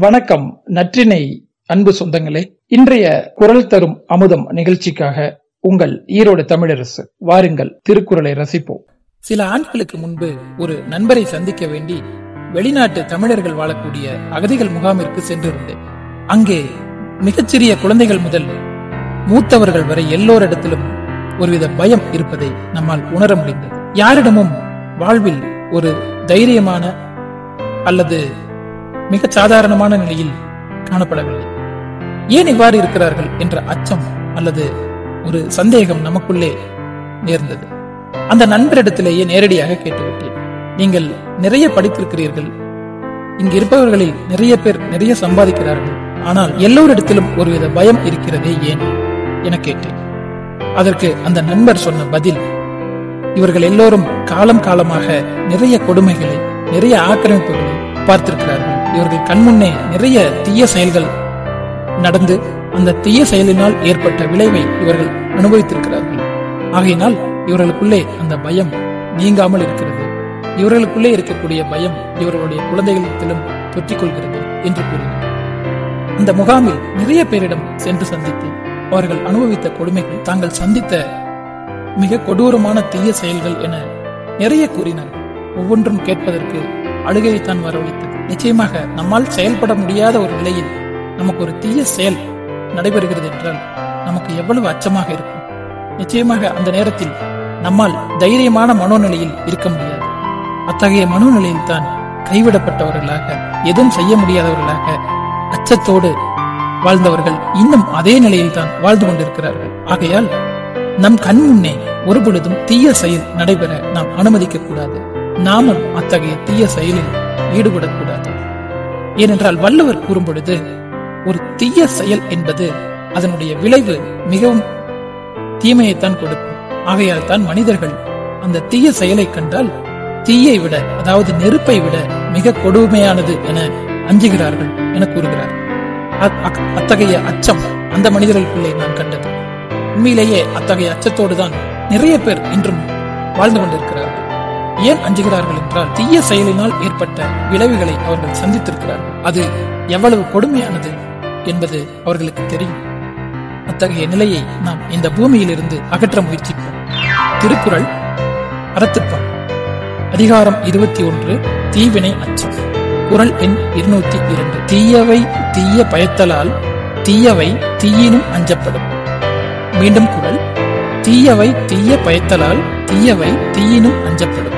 வணக்கம் நற்றினை அன்பு சொந்தங்களே. இன்றைய குரல் தரும் அமுதம் நிகழ்ச்சிக்காக உங்கள் ஈரோடு தமிழரசு வாருங்கள் திருக்குறளை ரசிப்போம். சில ஆண்டுகளுக்கு முன்பு ஒரு நண்பரை சந்திக்க வேண்டி வெளிநாட்டு தமிழர்கள் வாழக்கூடிய அகதிகள் முகாமிற்கு சென்றிருந்தேன். அங்கே மிகச்சிறிய குழந்தைகள் முதல் மூத்தவர்கள் வரை எல்லோரிடத்திலும் ஒருவித பயம் இருப்பதை நம்மால் உணர முடிந்தது. யாரிடமும் வாழ்வில் ஒரு தைரியமான அல்லது மிக சாதாரணமான நிலையில் காணப்படவில்லை. ஏன் இவ்வாறு இருக்கிறார்கள் என்ற அச்சம் அல்லது ஒரு சந்தேகம் நமக்குள்ளே நேர்ந்தது. அந்த நண்பரிடத்திலேயே நேரடியாக கேட்டுவிட்டேன். நீங்கள் நிறைய படித்திருக்கிறீர்கள். இங்கு இருப்பவர்களில் நிறைய பேர் நிறைய சம்பாதிக்கிறார்கள். ஆனால் எல்லோரிடத்திலும் ஒருவித பயம் இருக்கிறதே ஏன்? என கேட்டேன். அதற்கு அந்த நண்பர் சொன்ன பதில் இவர்கள் எல்லோரும் காலம் காலமாக நிறைய கொடுமைகளை நிறைய ஆக்கிரமிப்புகளை பார்த்திருக்கிறார்கள். இவர்கள் கண்முன்னே நிறைய தீய செயல்கள் நடந்து அந்த தீய செயலினால் ஏற்பட்ட விளைவை இவர்கள் அனுபவித்திருக்கிறார்கள். ஆகையினால் இவர்களுக்குள்ளே அந்த பயம் நீங்காமல் இருக்கிறது. இவர்களுக்குள்ளே இருக்கக்கூடிய பயம் இவர்களுடைய குழந்தைகளிடத்திலும் தொற்றிக் கொள்கிறது என்று கூறினார் அந்த முகாமில் நிறைய பேரிடம் சென்று சந்தித்து அவர்கள் அனுபவித்த கொடுமைகள் தாங்கள் சந்தித்த மிக கொடூரமான தீய செயல்கள் என நிறைய கூறினார்கள் ஒவ்வொன்றும் கேட்பதற்கு அழுகையைத்தான் வரவழைத்தது. நிச்சயமாக நம்மால் செயல்பட முடியாத ஒரு நிலையில் நமக்கு ஒரு தீய செயல் நடைபெறுகிறது என்றால் நமக்கு எவ்வளவு அச்சமாக இருக்கும். நிச்சயமாக அந்த நேரத்தில் நம்மால் தைரியமான மனோநிலையில் இருக்க முடியாது. அத்தகைய மனோநிலையில் தான் கைவிடப்பட்டவர்களாக எதுவும் செய்ய முடியாதவர்களாக அச்சத்தோடு வாழ்ந்தவர்கள் இன்னும் அதே நிலையில் தான் வாழ்ந்து கொண்டிருக்கிறார்கள். ஆகையால் நம் கண் முன்னே ஒரு பொழுதும் தீய செயல் நடைபெற நாம் அனுமதிக்க கூடாது நாமும் அத்தகைய தீய செயலில் ஈடுபடக்கூடாது. ஏனென்றால் வள்ளுவர் கூறும் பொழுது ஒரு தீய செயல் என்பது அதனுடைய விளைவு மிகவும் தீமையைத்தான் கொடுக்கும். ஆகையால் தான் மனிதர்கள் அந்த தீய செயலை கண்டால் தீயை விட அதாவது நெருப்பை விட மிக கொடுமையானது என அஞ்சுகிறார்கள் என கூறுகிறார். அத்தகைய அச்சம் அந்த மனிதர்களுக்குள்ளே நான் கண்டது. உண்மையிலேயே அத்தகைய அச்சத்தோடு தான் நிறைய பேர் இன்றும் வாழ்ந்து கொண்டிருக்கிறார்கள். ஏன் அஞ்சுகிறார்கள் என்றால் தீய செயலினால் ஏற்பட்ட விளைவுகளை அவர்கள் சந்தித்திருக்கிறார்கள் அது எவ்வளவு கொடுமையானது என்பது அவர்களுக்கு தெரியும். அத்தகைய நிலையை நாம் இந்த பூமியில் இருந்து அகற்ற முயற்சிப்போம். திருக்குறள் அறத்துப்பம் அதிகாரம் இருபத்தி ஒன்று தீவினை அச்சம் குரல் எண் இருநூத்தி இரண்டு. தீயவை தீய பயத்தலால் தீயவை தீயினும் அஞ்சப்படும். மீண்டும் குரல் தீயவை தீய பயத்தலால் தீயவை தீயினும் அஞ்சப்படும்.